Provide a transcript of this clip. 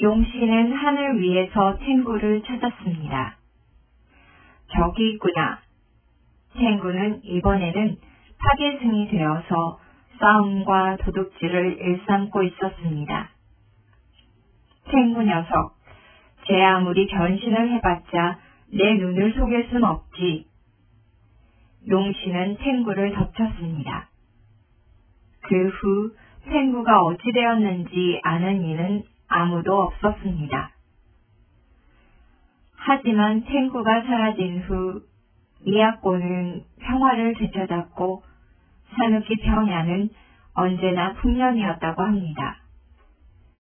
용씨는 하늘 위에서 탱구를 찾았습니다. 저기 있구나. 탱구는 이번에는 파괴승이 되어서 싸움과 도둑질을 일삼고 있었습니다. 탱구 녀석, 제 아무리 변신을 해봤자 내 눈을 속일 순 없지. 용씨는 탱구를 덮쳤습니다. 그 후 탱구가 어찌 되었는지 아는 이는 아무도 없었습니다. 하지만 탱구가 사라진 후 미야코는 평화를 되찾았고 사누키 평야는 언제나 풍년이었다고 합니다.